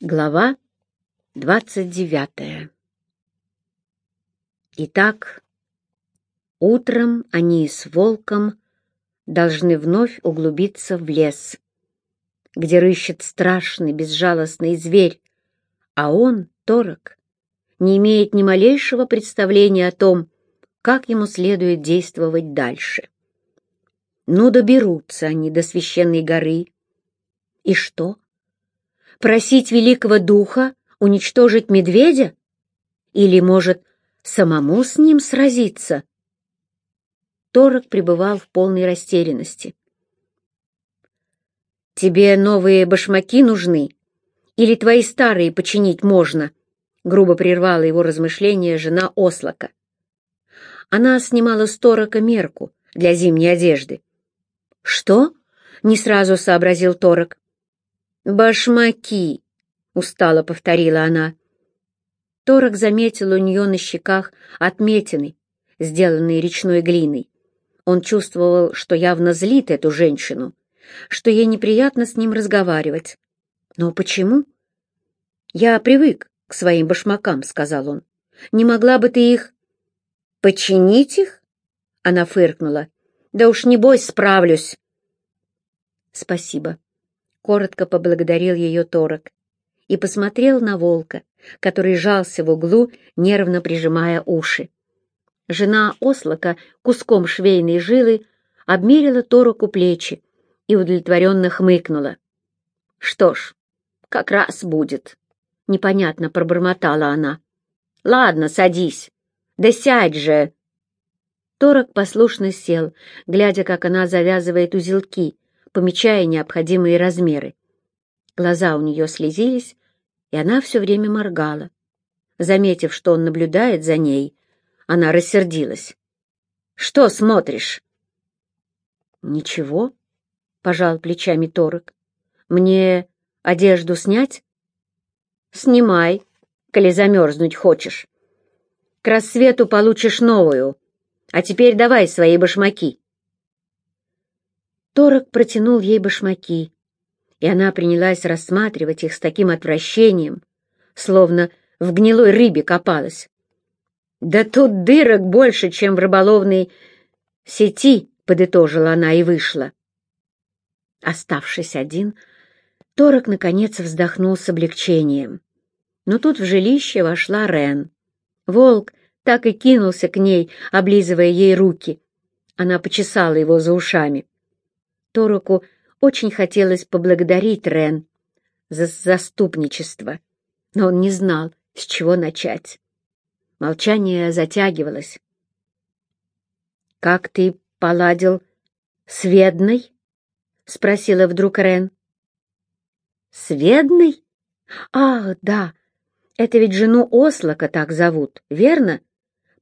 Глава двадцать девятая Итак, утром они с волком должны вновь углубиться в лес, где рыщет страшный безжалостный зверь, а он, Торок, не имеет ни малейшего представления о том, как ему следует действовать дальше. Ну, доберутся они до священной горы. И что? Просить великого духа уничтожить медведя? Или, может, самому с ним сразиться? Торок пребывал в полной растерянности. «Тебе новые башмаки нужны? Или твои старые починить можно?» Грубо прервала его размышления жена Ослака. Она снимала с Торока мерку для зимней одежды. «Что?» — не сразу сообразил Торок. «Башмаки!» — устало повторила она. Торок заметил у нее на щеках отметины, сделанные речной глиной. Он чувствовал, что явно злит эту женщину, что ей неприятно с ним разговаривать. «Но почему?» «Я привык к своим башмакам», — сказал он. «Не могла бы ты их...» «Починить их?» — она фыркнула. «Да уж, не бойся, справлюсь». «Спасибо», коротко поблагодарил ее Торок и посмотрел на волка, который жался в углу, нервно прижимая уши. Жена Ослака куском швейной жилы обмерила Тороку плечи и удовлетворенно хмыкнула. «Что ж, как раз будет», — непонятно пробормотала она. «Ладно, садись. Да сядь же!» Торок послушно сел, глядя, как она завязывает узелки, помечая необходимые размеры. Глаза у нее слезились, и она все время моргала. Заметив, что он наблюдает за ней, она рассердилась. «Что смотришь?» «Ничего», — пожал плечами Торок. «Мне одежду снять?» «Снимай, коли замерзнуть хочешь. К рассвету получишь новую. А теперь давай свои башмаки». Торок протянул ей башмаки, и она принялась рассматривать их с таким отвращением, словно в гнилой рыбе копалась. «Да тут дырок больше, чем в рыболовной сети», — подытожила она и вышла. Оставшись один, Торок, наконец, вздохнул с облегчением. Но тут в жилище вошла Рен. Волк так и кинулся к ней, облизывая ей руки. Она почесала его за ушами. Тороку очень хотелось поблагодарить Рен за заступничество, но он не знал, с чего начать. Молчание затягивалось. «Как ты поладил с Ведной?» — спросила вдруг Рен. «С Ведной? Ах, да, это ведь жену Ослака так зовут, верно?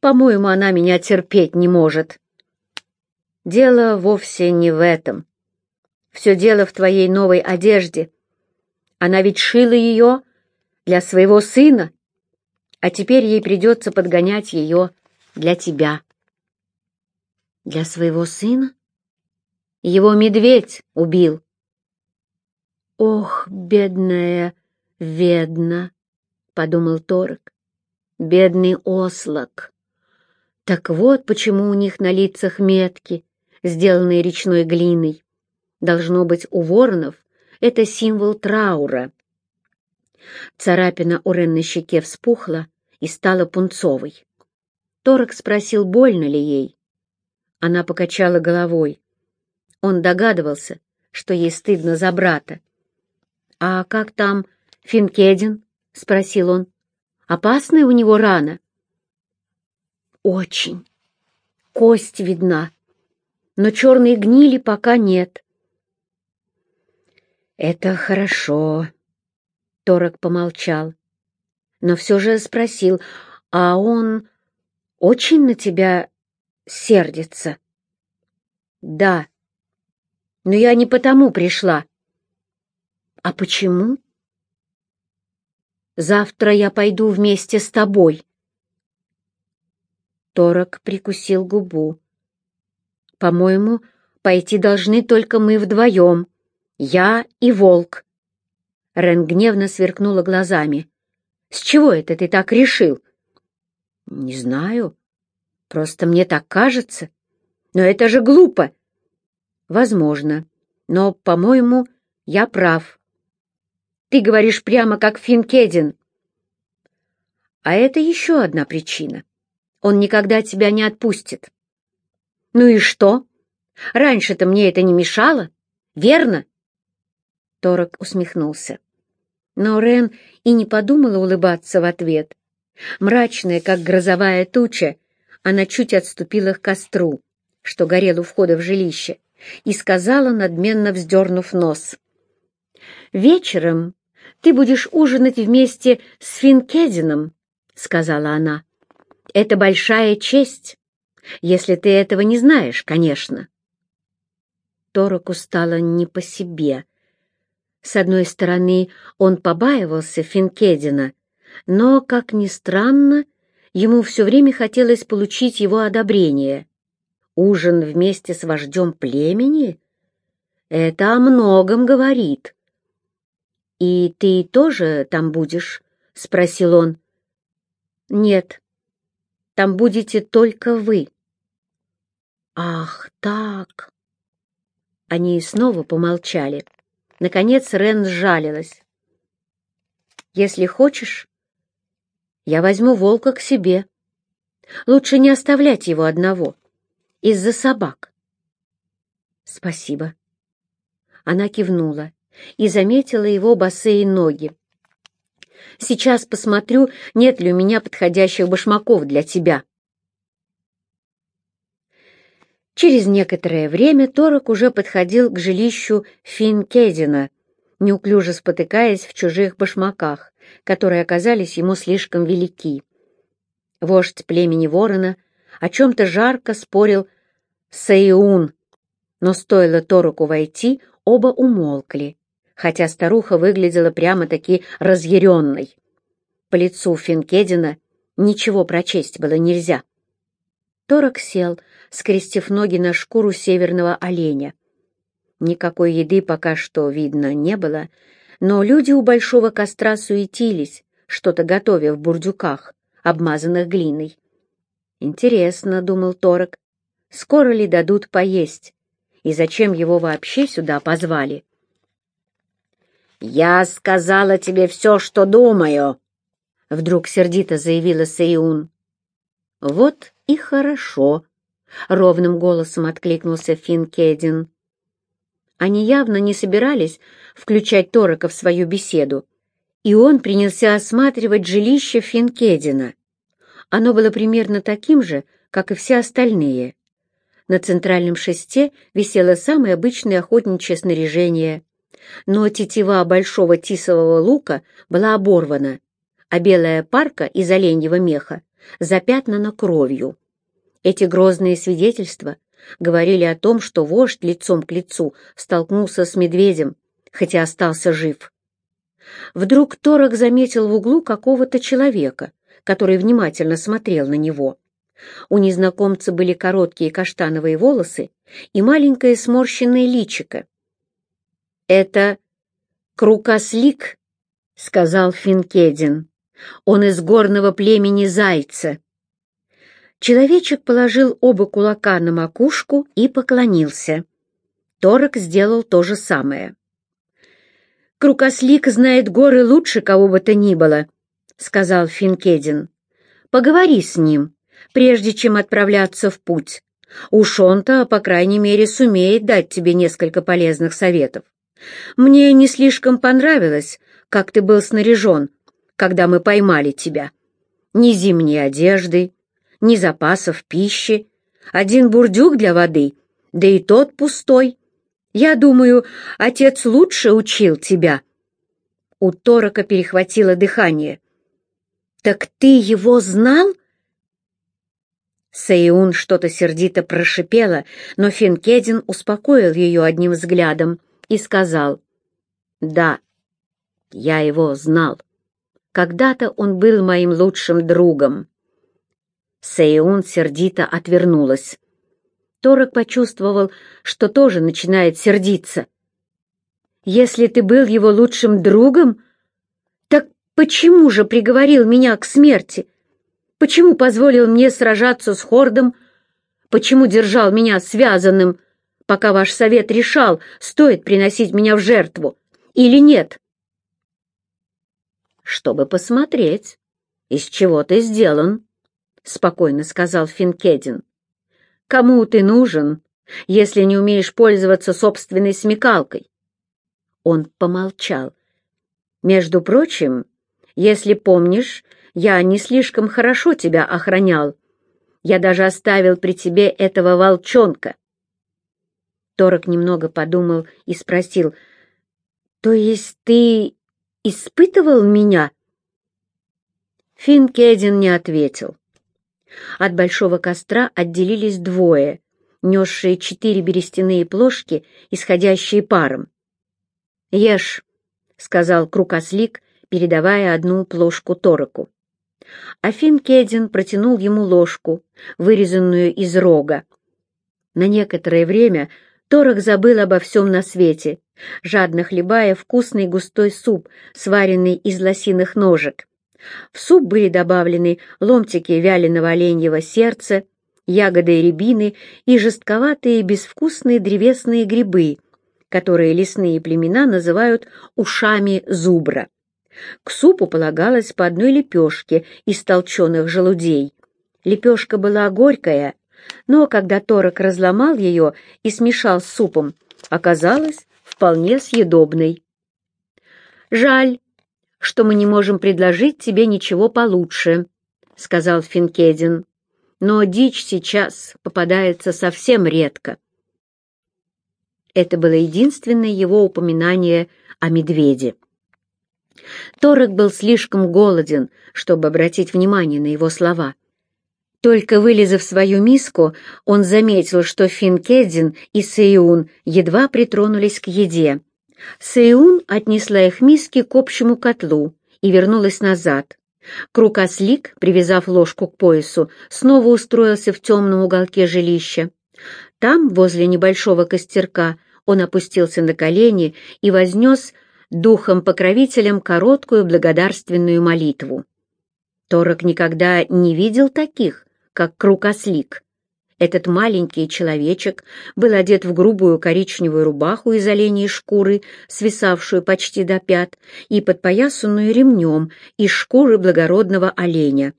По-моему, она меня терпеть не может». «Дело вовсе не в этом», все дело в твоей новой одежде. Она ведь шила ее для своего сына, а теперь ей придется подгонять ее для тебя. Для своего сына? Его медведь убил. Ох, бедная Ведна, — подумал Торок, — бедный ослак. Так вот почему у них на лицах метки, сделанные речной глиной. Должно быть, у воронов это символ траура. Царапина у Рен на щеке вспухла и стала пунцовой. Торок спросил, больно ли ей. Она покачала головой. Он догадывался, что ей стыдно за брата. «А как там Финкедин?» — спросил он. «Опасная у него рана?» «Очень. Кость видна, но черной гнили пока нет. «Это хорошо», — Торок помолчал, но все же спросил, «А он очень на тебя сердится?» «Да, но я не потому пришла». «А почему?» «Завтра я пойду вместе с тобой». Торок прикусил губу. «По-моему, пойти должны только мы вдвоем». Я и волк. Рен гневно сверкнула глазами. «С чего это ты так решил?» «Не знаю. Просто мне так кажется. Но это же глупо!» «Возможно. Но, по-моему, я прав. Ты говоришь прямо как Финкедин. А это еще одна причина. Он никогда тебя не отпустит. Ну и что? Раньше-то мне это не мешало, верно? Торок усмехнулся. Но Рен и не подумала улыбаться в ответ. Мрачная, как грозовая туча, она чуть отступила к костру, что горел у входа в жилище, и сказала, надменно вздернув нос. «Вечером ты будешь ужинать вместе с Финкедином», — сказала она. «Это большая честь, если ты этого не знаешь, конечно». Тороку стало не по себе — с одной стороны, он побаивался Финкедина, но, как ни странно, ему все время хотелось получить его одобрение. Ужин вместе с вождем племени? Это о многом говорит. «И ты тоже там будешь?» — спросил он. «Нет, там будете только вы». «Ах, так!» Они снова помолчали. Наконец Рен сжалилась. «Если хочешь, я возьму волка к себе. Лучше не оставлять его одного. Из-за собак». «Спасибо». Она кивнула и заметила его босые ноги. «Сейчас посмотрю, нет ли у меня подходящих башмаков для тебя». Через некоторое время Торок уже подходил к жилищу Финкедина, неуклюже спотыкаясь в чужих башмаках, которые оказались ему слишком велики. Вождь племени ворона о чем-то жарко спорил с Эйун, но стоило Тороку войти, оба умолкли, хотя старуха выглядела прямо-таки разъяренной. По лицу Финкедина ничего прочесть было нельзя. Торок сел, скрестив ноги на шкуру северного оленя. Никакой еды пока что видно не было, но люди у большого костра суетились, что-то готовя в бурдюках, обмазанных глиной. «Интересно», — думал Торок, — «скоро ли дадут поесть? И зачем его вообще сюда позвали?» «Я сказала тебе все, что думаю», — вдруг сердито заявила Сеюн. «Вот и хорошо», — ровным голосом откликнулся Финкедин. Они явно не собирались включать Торока в свою беседу, и он принялся осматривать жилище Финкедина. Оно было примерно таким же, как и все остальные. На центральном шесте висело самое обычное охотничье снаряжение, но тетива большого тисового лука была оборвана, а белая парка из оленьего меха запятнана кровью. Эти грозные свидетельства говорили о том, что вождь лицом к лицу столкнулся с медведем, хотя остался жив. Вдруг Торок заметил в углу какого-то человека, который внимательно смотрел на него. У незнакомца были короткие каштановые волосы и маленькое сморщенное личико. «Это Крукослик», — сказал Финкедин. «Он из горного племени Зайца». Человечек положил оба кулака на макушку и поклонился. Торок сделал то же самое. «Крукослик знает горы лучше кого бы то ни было», — сказал Финкедин. «Поговори с ним, прежде чем отправляться в путь. Уж он-то, по крайней мере, сумеет дать тебе несколько полезных советов. Мне не слишком понравилось, как ты был снаряжен, когда мы поймали тебя. Ни зимней одежды, ни запасов пищи, один бурдюк для воды, да и тот пустой. Я думаю, отец лучше учил тебя». У Торока перехватило дыхание. «Так ты его знал?» Саиун что-то сердито прошипела, но Финкедин успокоил ее одним взглядом и сказал, «Да, я его знал. Когда-то он был моим лучшим другом». Сейун сердито отвернулась. Торок почувствовал, что тоже начинает сердиться. Если ты был его лучшим другом, так почему же приговорил меня к смерти? Почему позволил мне сражаться с Хордом? Почему держал меня связанным, пока ваш совет решал, стоит приносить меня в жертву или нет? Чтобы посмотреть, из чего ты сделан, — спокойно сказал Финкедин. Кому ты нужен, если не умеешь пользоваться собственной смекалкой? Он помолчал. Между прочим, если помнишь, я не слишком хорошо тебя охранял. Я даже оставил при тебе этого волчонка. Торок немного подумал и спросил, «То есть ты испытывал меня?» Финкедин не ответил. От большого костра отделились двое, несшие четыре берестяные плошки, исходящие паром. «Ешь», — сказал Крукослик, передавая одну плошку Тороку. Афин Кедин протянул ему ложку, вырезанную из рога. На некоторое время Торок забыл обо всем на свете, жадно хлебая вкусный густой суп, сваренный из лосиных ножек. В суп были добавлены ломтики вяленого оленьего сердца, ягоды рябины и жестковатые безвкусные древесные грибы, которые лесные племена называют ушами зубра. К супу полагалось по одной лепешке из толченых желудей. Лепешка была горькая, но когда Торок разломал ее и смешал с супом, оказалась вполне съедобной. «Жаль, что мы не можем предложить тебе ничего получше», — сказал Финкедин. «Но дичь сейчас попадается совсем редко». Это было единственное его упоминание о медведе. Торок был слишком голоден, чтобы обратить внимание на его слова. Только вылезав свою миску, он заметил, что Финкедин и Сейун едва притронулись к еде. Сейун отнесла их миски к общему котлу и вернулась назад. Крукослик, привязав ложку к поясу, снова устроился в темном уголке жилища. Там, возле небольшого костерка, он опустился на колени и вознес духом-покровителем короткую благодарственную молитву. Торок никогда не видел таких, как Крукослик. Этот маленький человечек был одет в грубую коричневую рубаху из оленей шкуры, свисавшую почти до пят, и подпоясанную ремнем из шкуры благородного оленя.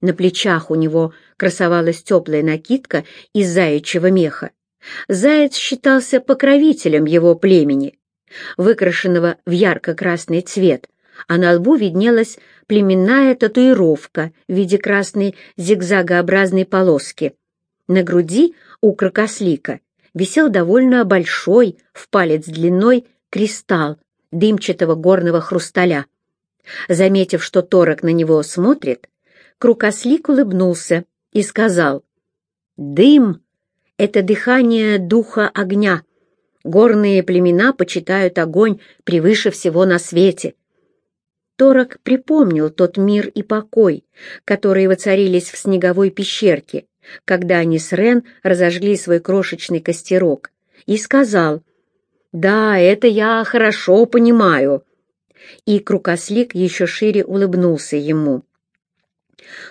На плечах у него красовалась теплая накидка из заячьего меха. Заяц считался покровителем его племени, выкрашенного в ярко-красный цвет, а на лбу виднелась племенная татуировка в виде красной зигзагообразной полоски. На груди у крокослика висел довольно большой, в палец длиной, кристалл дымчатого горного хрусталя. Заметив, что Торок на него смотрит, крукослик улыбнулся и сказал, «Дым — это дыхание духа огня. Горные племена почитают огонь превыше всего на свете. Торок припомнил тот мир и покой, которые воцарились в снеговой пещерке, когда они с Рен разожгли свой крошечный костерок, и сказал, «Да, это я хорошо понимаю». И Крукослик еще шире улыбнулся ему.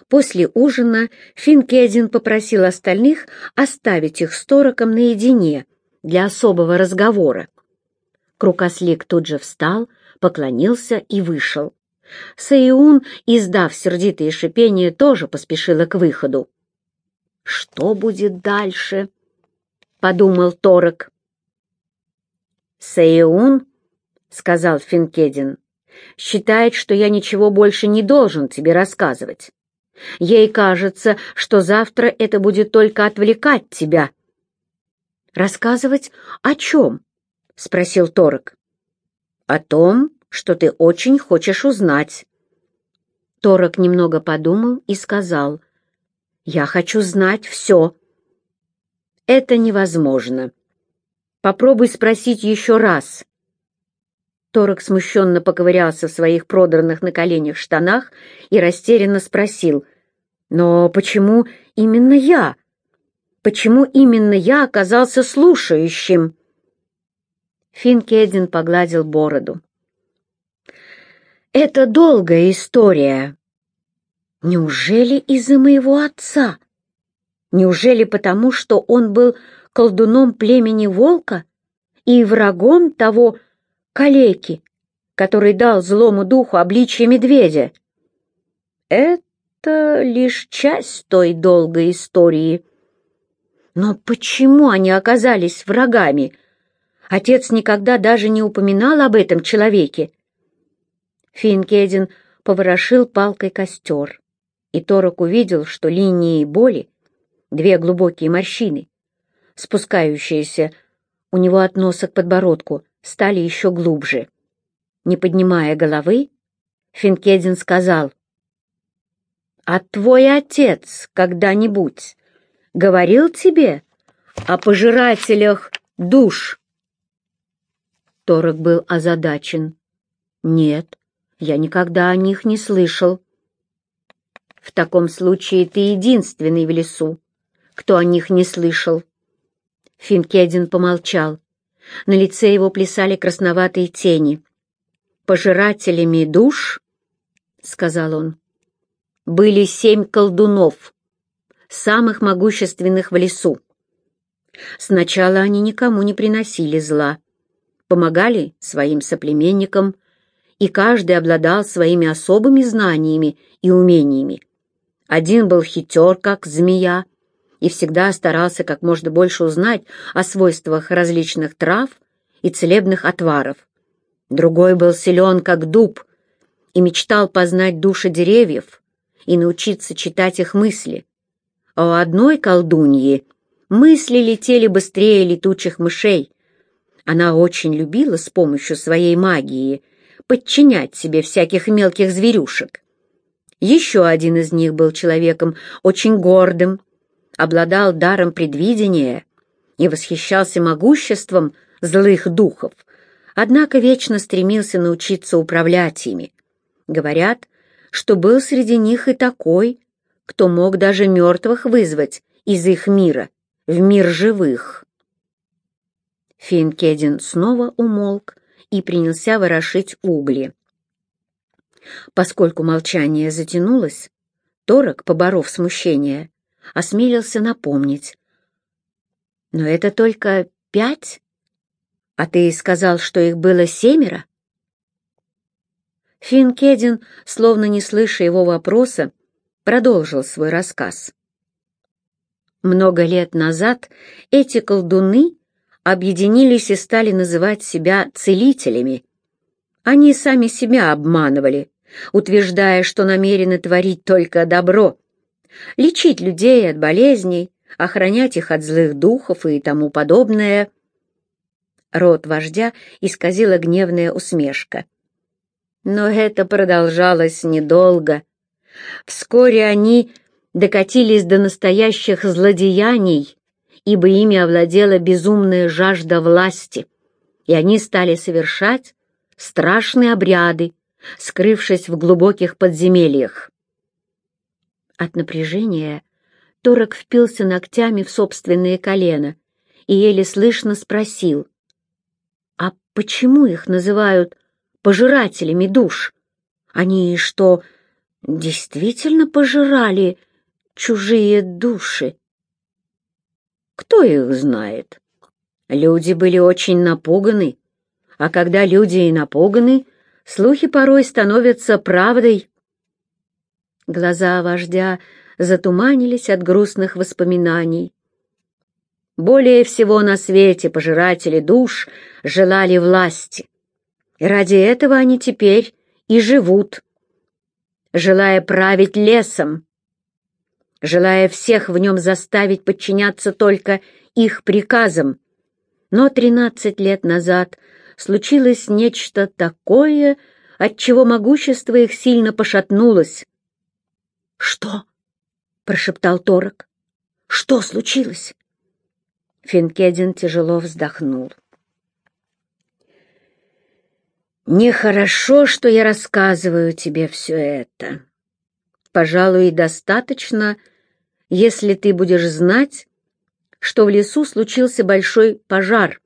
После ужина Финкедин попросил остальных оставить их с Тороком наедине для особого разговора. Крукослик тут же встал, поклонился и вышел. Саиун, издав сердитые шипения, тоже поспешила к выходу. «Что будет дальше?» — подумал Торок. «Саиун», — сказал Финкедин, — «считает, что я ничего больше не должен тебе рассказывать. Ей кажется, что завтра это будет только отвлекать тебя». «Рассказывать о чем?» — спросил Торок. «О том, что ты очень хочешь узнать». Торок немного подумал и сказал, «Я хочу знать все». «Это невозможно. Попробуй спросить еще раз». Торок смущенно поковырялся в своих продранных на коленях штанах и растерянно спросил, «Но почему именно я? Почему именно я оказался слушающим?» Финкедин погладил бороду. «Это долгая история. Неужели из-за моего отца? Неужели потому, что он был колдуном племени волка и врагом того калеки, который дал злому духу обличье медведя? Это лишь часть той долгой истории. Но почему они оказались врагами?» Отец никогда даже не упоминал об этом человеке. Финкедин поворошил палкой костер, и Торок увидел, что линии боли, две глубокие морщины, спускающиеся у него от носа к подбородку, стали еще глубже. Не поднимая головы, Финкедин сказал, «А твой отец когда-нибудь говорил тебе о пожирателях душ?» Торок был озадачен. «Нет, я никогда о них не слышал». «В таком случае ты единственный в лесу, кто о них не слышал». Финкедин помолчал. На лице его плясали красноватые тени. «Пожирателями душ, — сказал он, — были семь колдунов, самых могущественных в лесу. Сначала они никому не приносили зла помогали своим соплеменникам, и каждый обладал своими особыми знаниями и умениями. Один был хитер, как змея, и всегда старался как можно больше узнать о свойствах различных трав и целебных отваров. Другой был силен, как дуб, и мечтал познать души деревьев и научиться читать их мысли. А у одной колдуньи мысли летели быстрее летучих мышей, она очень любила с помощью своей магии подчинять себе всяких мелких зверюшек. Еще один из них был человеком очень гордым, обладал даром предвидения и восхищался могуществом злых духов, однако вечно стремился научиться управлять ими. Говорят, что был среди них и такой, кто мог даже мертвых вызвать из их мира в мир живых. Финкедин снова умолк и принялся ворошить угли. Поскольку молчание затянулось, Торок, поборов смущение, осмелился напомнить. «Но это только пять? А ты сказал, что их было семеро?» Финкедин, словно не слыша его вопроса, продолжил свой рассказ. Много лет назад эти колдуны объединились и стали называть себя целителями. Они сами себя обманывали, утверждая, что намерены творить только добро, лечить людей от болезней, охранять их от злых духов и тому подобное. Рот вождя исказила гневная усмешка. Но это продолжалось недолго. Вскоре они докатились до настоящих злодеяний, ибо ими овладела безумная жажда власти, и они стали совершать страшные обряды, скрывшись в глубоких подземельях. От напряжения Торок впился ногтями в собственные колено и еле слышно спросил, «А почему их называют пожирателями душ? Они что, действительно пожирали чужие души?» Кто их знает? Люди были очень напуганы, а когда люди и напуганы, слухи порой становятся правдой. Глаза вождя затуманились от грустных воспоминаний. Более всего на свете пожиратели душ желали власти, и ради этого они теперь и живут, желая править лесом, желая всех в нем заставить подчиняться только их приказам. Но тринадцать лет назад случилось нечто такое, от чего могущество их сильно пошатнулось. «Что?» — прошептал Торок. «Что случилось?» Финкедин тяжело вздохнул. «Нехорошо, что я рассказываю тебе все это. Пожалуй, достаточно, если ты будешь знать, что в лесу случился большой пожар,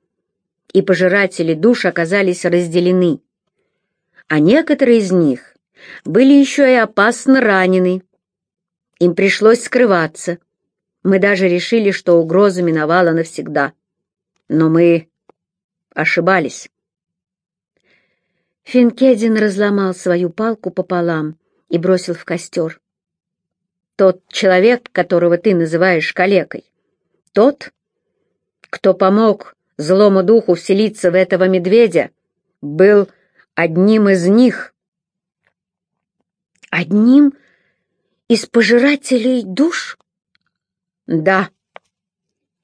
и пожиратели душ оказались разделены. А некоторые из них были еще и опасно ранены. Им пришлось скрываться. Мы даже решили, что угроза миновала навсегда. Но мы ошибались. Финкедин разломал свою палку пополам и бросил в костер. Тот человек, которого ты называешь калекой, тот, кто помог злому духу вселиться в этого медведя, был одним из них. Одним из пожирателей душ? Да.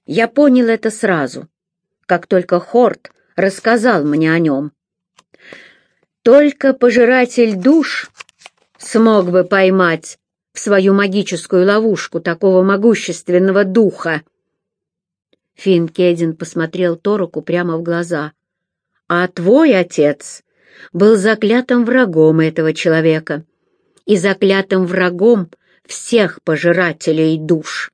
Я понял это сразу, как только Хорт рассказал мне о нем. Только пожиратель душ смог бы поймать в свою магическую ловушку такого могущественного духа. Финн Кедин посмотрел Тороку прямо в глаза. «А твой отец был заклятым врагом этого человека и заклятым врагом всех пожирателей душ».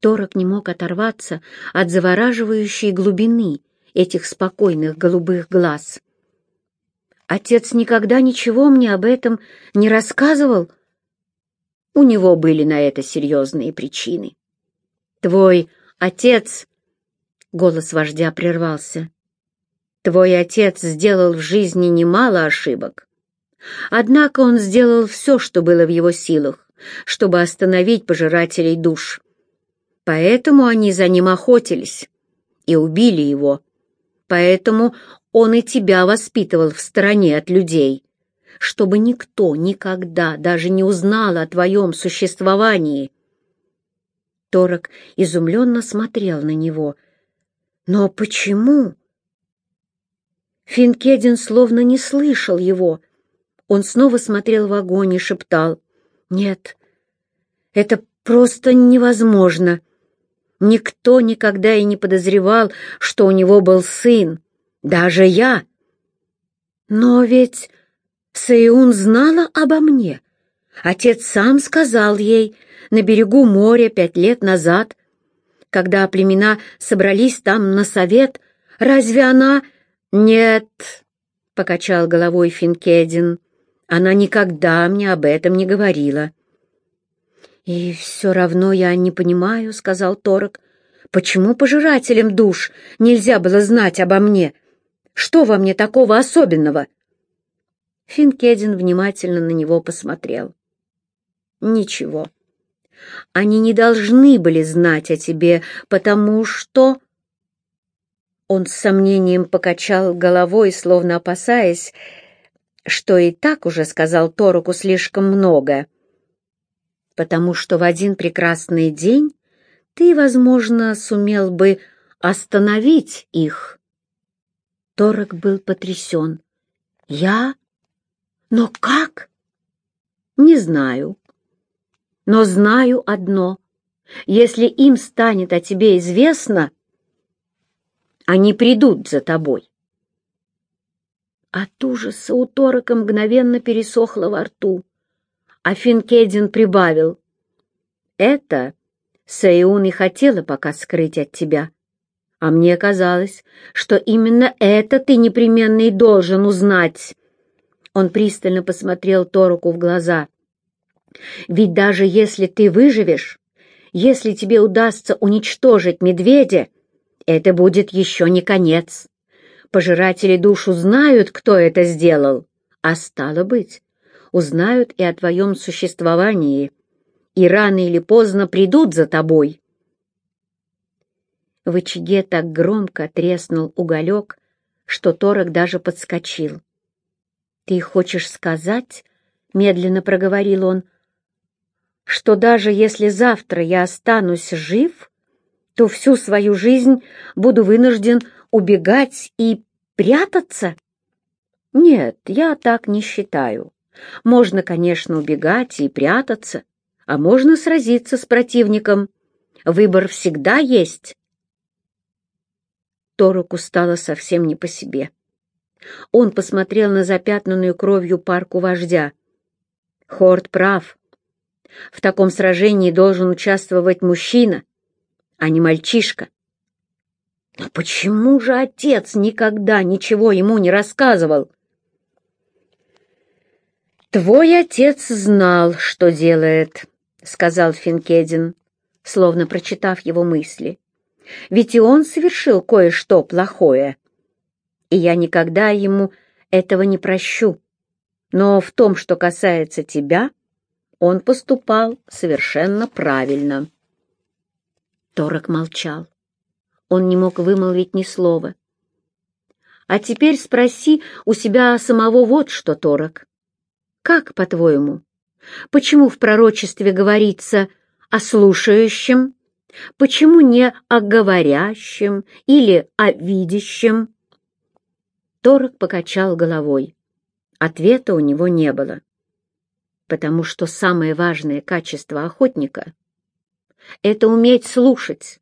Торок не мог оторваться от завораживающей глубины этих спокойных голубых глаз. Отец никогда ничего мне об этом не рассказывал. У него были на это серьезные причины. Твой отец... Голос вождя прервался. Твой отец сделал в жизни немало ошибок. Однако он сделал все, что было в его силах, чтобы остановить пожирателей душ. Поэтому они за ним охотились и убили его. Поэтому он и тебя воспитывал в стороне от людей, чтобы никто никогда даже не узнал о твоем существовании. Торок изумленно смотрел на него. «Но почему?» Финкедин словно не слышал его. Он снова смотрел в огонь и шептал. «Нет, это просто невозможно. Никто никогда и не подозревал, что у него был сын. Даже я. Но ведь Сэйун знала обо мне. Отец сам сказал ей, на берегу моря пять лет назад, когда племена собрались там на совет, разве она... Нет, — покачал головой Финкедин, — она никогда мне об этом не говорила. «И все равно я не понимаю», — сказал Торок, — «почему пожирателям душ нельзя было знать обо мне? Что во мне такого особенного?» Финкедин внимательно на него посмотрел. «Ничего. Они не должны были знать о тебе, потому что...» Он с сомнением покачал головой, словно опасаясь, что и так уже сказал Торуку слишком много. «Потому что в один прекрасный день ты, возможно, сумел бы остановить их». Торок был потрясен. «Я? Но как?» «Не знаю но знаю одно. Если им станет о тебе известно, они придут за тобой. От ужаса у Торока мгновенно пересохло во рту, а Финкедин прибавил. «Это Саиун и хотела пока скрыть от тебя, а мне казалось, что именно это ты непременно и должен узнать». Он пристально посмотрел Тороку в глаза. Ведь даже если ты выживешь, если тебе удастся уничтожить медведя, это будет еще не конец. Пожиратели душу знают, кто это сделал, а стало быть, узнают и о твоем существовании, и рано или поздно придут за тобой. В очаге так громко треснул уголек, что Торок даже подскочил. «Ты хочешь сказать, — медленно проговорил он, — что даже если завтра я останусь жив, то всю свою жизнь буду вынужден убегать и прятаться? Нет, я так не считаю. Можно, конечно, убегать и прятаться, а можно сразиться с противником. Выбор всегда есть. Тороку стало совсем не по себе. Он посмотрел на запятнанную кровью парку вождя. Хорд прав. В таком сражении должен участвовать мужчина, а не мальчишка. Но почему же отец никогда ничего ему не рассказывал? «Твой отец знал, что делает», — сказал Финкедин, словно прочитав его мысли. «Ведь и он совершил кое-что плохое, и я никогда ему этого не прощу. Но в том, что касается тебя, он поступал совершенно правильно». Торок молчал. Он не мог вымолвить ни слова. «А теперь спроси у себя самого вот что, Торок. Как, по-твоему, почему в пророчестве говорится о слушающем, почему не о говорящем или о видящем?» Торок покачал головой. Ответа у него не было. Потому что самое важное качество охотника — это уметь слушать.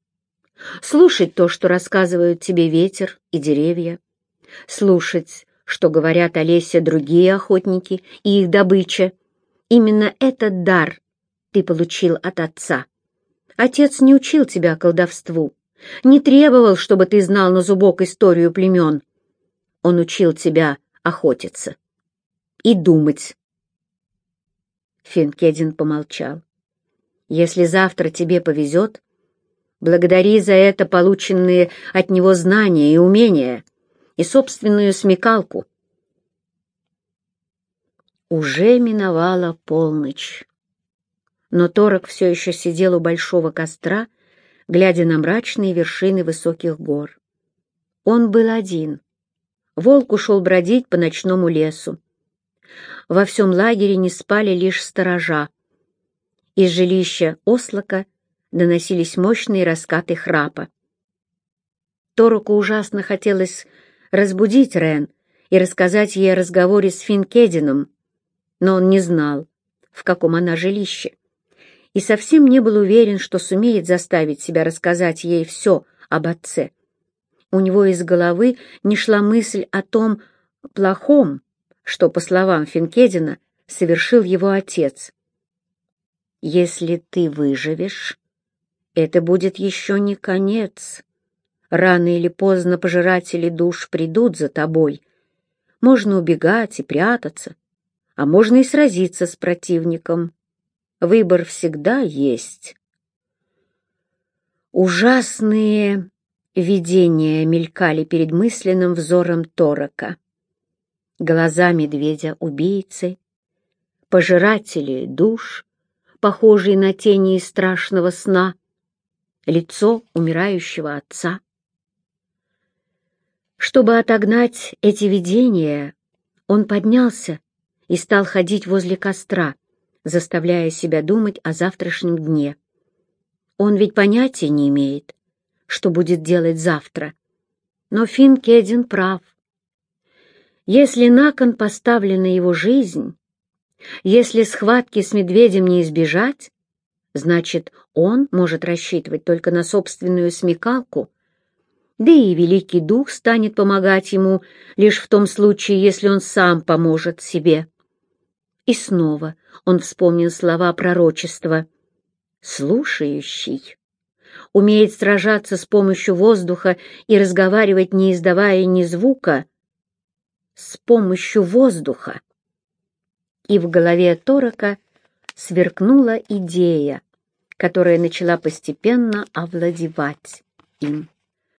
Слушать то, что рассказывают тебе ветер и деревья. Слушать, что говорят о лесе другие охотники и их добыча. Именно этот дар ты получил от отца. Отец не учил тебя колдовству, не требовал, чтобы ты знал на зубок историю племен. Он учил тебя охотиться и думать. Финкедин помолчал. «Если завтра тебе повезет, благодари за это полученные от него знания и умения и собственную смекалку». Уже миновала полночь, но Торок все еще сидел у большого костра, глядя на мрачные вершины высоких гор. Он был один. Волк ушел бродить по ночному лесу во всем лагере не спали лишь сторожа. Из жилища Ослака доносились мощные раскаты храпа. Тороку ужасно хотелось разбудить Рен и рассказать ей о разговоре с Финкедином, но он не знал, в каком она жилище, и совсем не был уверен, что сумеет заставить себя рассказать ей все об отце. У него из головы не шла мысль о том плохом, что, по словам Финкедина, совершил его отец. «Если ты выживешь, это будет еще не конец. Рано или поздно пожиратели душ придут за тобой. Можно убегать и прятаться, а можно и сразиться с противником. Выбор всегда есть». Ужасные видения мелькали перед мысленным взором Торока глаза медведя-убийцы, пожиратели душ, похожие на тени из страшного сна, лицо умирающего отца. Чтобы отогнать эти видения, он поднялся и стал ходить возле костра, заставляя себя думать о завтрашнем дне. Он ведь понятия не имеет, что будет делать завтра. Но Финн Кедин прав — если на кон поставлена его жизнь, если схватки с медведем не избежать, значит, он может рассчитывать только на собственную смекалку, да и Великий Дух станет помогать ему лишь в том случае, если он сам поможет себе. И снова он вспомнил слова пророчества «слушающий» умеет сражаться с помощью воздуха и разговаривать, не издавая ни звука, с помощью воздуха. И в голове Торока сверкнула идея, которая начала постепенно овладевать им.